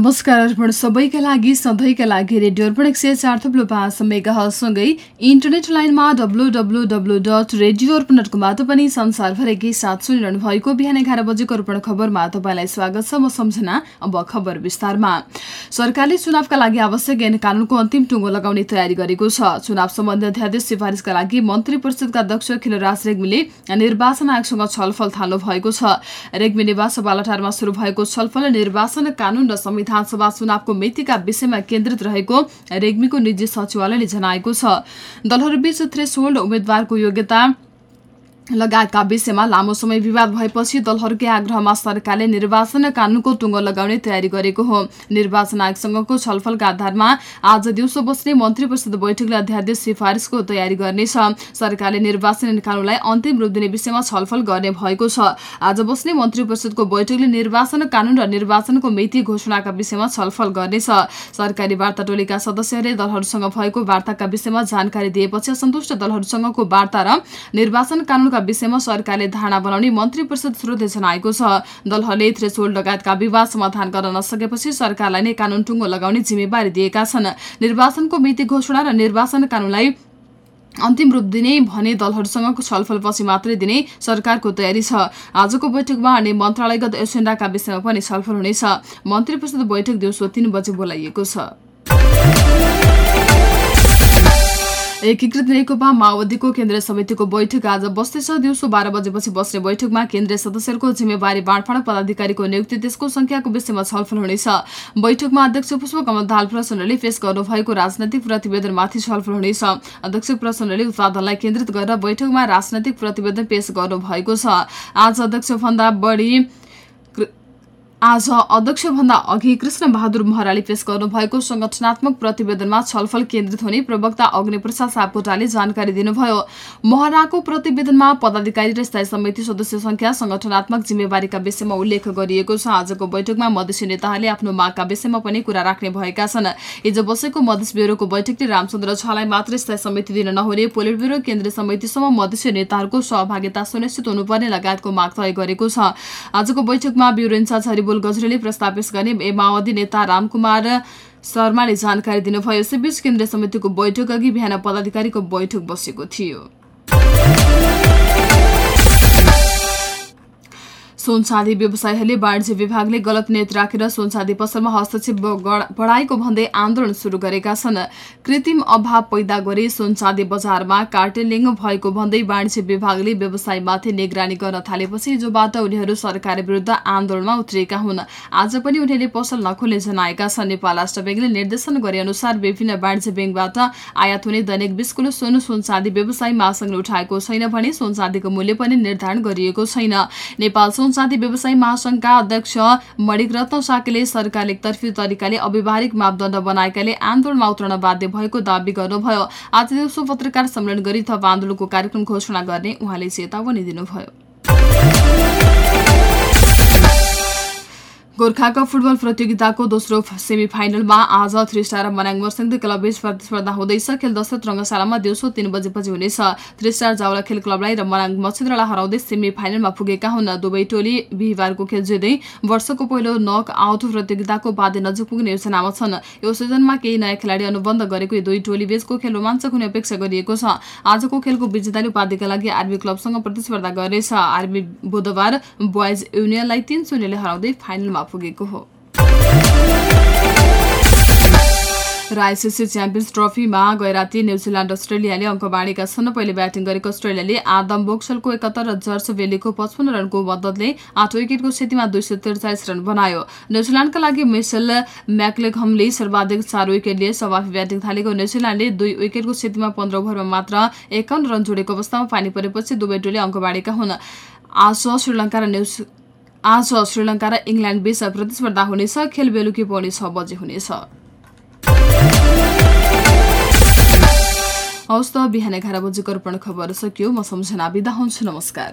नमस्कार अर्पण सबैका लागि सधैँका लागि रेडियो अर्पण एक सय चार थुप्लो पाँच मेगासँगै इन्टरनेट लाइनमा W W W dot radio Arpan dot कमबाट पनि संसारभरिकै साथ सुनिरहनु भएको बिहान एघार बजेको अर्पण खबरमा तपाईँलाई स्वागत छ। म सम्झना अब खबर विस्तारमा। सरकारले चुनावका लागि आवश्यक ऐन कानूनको अन्तिम टुङ्गो लगाउने तयारी गरेको छ। चुनाव सम्बन्धी अध्यादेश सिफारिसका लागि मन्त्री परिषदका अध्यक्ष खिलराज रेग्मीले निर्वाचन आयोगसँग छलफल थाल्नु भएको छ। रेग्मी निवास बालाटारमा शुरू भएको छलफल निर्वाचन कानून र संविधान सभा चुनावको मितिका विषयमा केन्द्रित रहेको रेग्मीको निजी सचिवालयले जनाएको छ। दलहरूबीच थ्रेसोल्ड उम्मेद्वारको योग्यता लगायतका विषयमा लामो समय विवाद भएपछि दलहरूकै आग्रहमा सरकारले निर्वाचन कानूनको टुङ्गो लगाउने तयारी गरेको हो। निर्वाचन आयोगसँगको छलफलका आधारमा आज दिउँसो बस्ने मन्त्री परिषद बैठकले अध्यादेश सिफारिसको तयारी गर्नेछ। सरकारले निर्वाचन कानूनलाई अन्तिम रूप दिने विषयमा छलफल गर्ने भएको छ। आज बस्ने मन्त्री परिषदको बैठकले निर्वाचन कानून र निर्वाचनको मिति घोषणाका विषयमा छलफल गर्नेछ। सरकारी वार्ता टोलीका सदस्यहरूले दलहरूसँग भएको वार्ताका विषयमा जानकारी दिएपछि असन्तुष्ट दलहरूसँगको वार्ता र निर्वाचन कानूनका विषयमा सरकारले धारणा बनाउने मन्त्री परिषद स्रोतले जनाएको छ। दलहरूले थ्रेसोल्ड लगायतका विवाद समाधान गर्न नसकेपछि सरकारलाई नै कानून टुङ्गो लगाउने जिम्मेवारी दिएका छन्। निर्वाचनको मिति घोषणा र निर्वाचन कानूनलाई अन्तिम रूप दिने भने दलहरूसँगको छलफलपछि मात्रै दिने सरकारको तयारी छ। आजको बैठकमा अनि मन्त्रालयगत एजेन्डाका विषयमा पनि छलफल हुनेछ। मन्त्री परिषद बैठक दिउँसो तीन बजे बोलाइएको छ। एकीकृत नेकपा माओवादीको केन्द्रीय समितिको बैठक आज बस्दैछ। दिउँसो बाह्र बजेपछि बस्ने बैठकमा केन्द्रीय सदस्यहरूको जिम्मेवारी बाँडफाँड पदाधिकारीको नियुक्ति त्यसको संख्याको विषयमा छलफल हुनेछ। बैठकमा अध्यक्ष पुष्पकमल दाल प्रचण्डले पेश गर्नुभएको राजनैतिक प्रतिवेदनमाथि छलफल हुनेछ। अध्यक्ष प्रचण्डले उत्पादनलाई केन्द्रित गरेर बैठकमा राजनैतिक प्रतिवेदन पेश गर्नुभएको छ। आज अध्यक्ष भन्दा बढी आज अध्यक्षभन्दा अघि कृष्ण बहादुर महराले पेश गर्नुभएको संगठनात्मक प्रतिवेदनमा छलफल केन्द्रित हुने प्रवक्ता अग्निप्रसाद सापकोटाले जानकारी दिनुभयो। महराको प्रतिवेदनमा पदाधिकारी र स्थायी समिति सदस्य संख्या संगठनात्मक जिम्मेवारीका विषयमा उल्लेख गरिएको छ। आजको बैठकमा मधेसी नेताहरूले आफ्नो मागका विषयमा पनि कुरा राख्ने भएका छन्। हिजो बसेको मधेस ब्युरोको बैठकले रामचन्द्र छालाई मात्र स्थायी समिति दिन नहुने पोलिट ब्युरो केन्द्रीय समितिसम्म मधेसी नेताहरूको सहभागिता सुनिश्चित हुनुपर्ने लगायतको माग तय गरेको छ। आजको बैठकमा ब्युरो इन्चार्ज बुल गजरेले प्रस्ताव पेश गर्ने माओवादी नेता रामकुमार शर्माले जानकारी दिनुभयो यसैबीच केन्द्रीय समितिको बैठक अघि बिहान पदाधिकारीको बैठक बसेको थियो। सोनचाँदी व्यवसायीहरूले वाणिज्य विभागले गलत नेत राखेर सोनचाँदी पसलमा हस्तक्षेप बढाएको भन्दै आन्दोलन शुरू गरेका छन्। कृत्रिम अभाव पैदा गरी सोनचाँदी बजारमा कार्टेलिङ भएको भन्दै वाणिज्य विभागले व्यवसायमाथि निगरानी गर्न थालेपछि हिजोबाट उनीहरू सरकार विरुद्ध आन्दोलनमा उत्रिएका हुन्। आज पनि उनीहरूले पसल नखोल्ने जनाएका छन्। नेपाल राष्ट्र ब्याङ्कले निर्देशन गरे अनुसार विभिन्न वाणिज्य ब्याङ्कबाट आयात हुने दैनिक बिस किलो सोन सोनचाँदी व्यवसायी महासंघले उठाएको छैन भने सोनचाँदीको मूल्य पनि निर्धारण गरिएको छैन। नेपाल चाँदी व्यवसायी महासंघका अध्यक्ष मणिक रत्न साकेले सरकारले एकतर्फी तरिकाले अव्यवहारिक मापदण्ड बनाएकाले आन्दोलनमा उत्रन बाध्य भएको दावी गर्नुभयो। आज दिउँसो पत्रकार सम्मेलन गरी थप आन्दोलनको कार्यक्रम घोषणा गर्ने उहाँले चेतावनी दिनुभयो। गोर्खा कप फुटबल प्रतियोगिताको दोस्रो सेमी फाइनलमा आज थ्री स्टार मनाङ मर्सिङ क्लब बीच प्रतिस्पर्धा हुँदैछ। खेल दशरथ रङ्गशालामा दिउँसो तीन बजेपछि हुनेछ। थ्री स्टार जावला खेल क्लबलाई र मनाङ मच्छिन्द्रलाई हराउँदै सेमी फाइनलमा पुगेका हुन्। दुवै टोली बिहिबारको खेल जित्दै वर्षको पहिलो नक आउट प्रतियोगिताको बाध्य नजिक पुग्ने योजनामा छन्। यो सिजनमा केही नयाँ खेलाडी अनुबन्ध गरेको दुई टोली बीचको खेल रोमाञ्चक हुने अपेक्षा गरिएको छ। आजको खेलको विजेताले उपाधिका लागि आर्मी क्लबसँग प्रतिस्पर्धा गर्नेछ। आर्मी बुधबार बोइज युनियनलाई तीन शून्यले हराउँदै फाइनलमा पुगेको हो। आइसिसी च्याम्पियन्स ट्रफीमा गए राति न्युजिल्याण्ड अस्ट्रेलियाले अङ्क बाँडेका छन्। पहिले ब्याटिङ गरेको अस्ट्रेलियाले आदम बोक्सलको एकहत्तर र जर्ज बेलीको पचपन्न रनको मद्दतले आठ विकेटको स्थितिमा दुई सय त्रिचालिस रन बनायो। न्युजिल्याण्डका लागि मिसेल म्याक्लेघमले सर्वाधिक चार विकेट लिए स्वाभाविक ब्याटिङ थालेको न्युजिल्याण्डले दुई विकेटको स्थितिमा पन्ध्र ओभरमा मात्र एकाउन्न रन जोडेको अवस्थामा पानी परेपछि दुवै टोली अङ्क बाँडेका हुन्। आज श्रीलङ्का र न्युज आज श्रीलङ्का र इङ्ल्याण्ड बीच प्रतिस्पर्धा हुनेछ खेल बेलुकी पौने छ बजे हुनेछ। हवस् त बिहान एघार बजे कर्पण खबर सकियो। म सम्झना बिदा हुन्छु। नमस्कार।